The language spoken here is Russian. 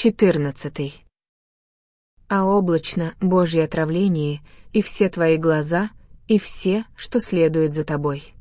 14. А облачно Божье отравление, и все твои глаза, и все, что следует за тобой.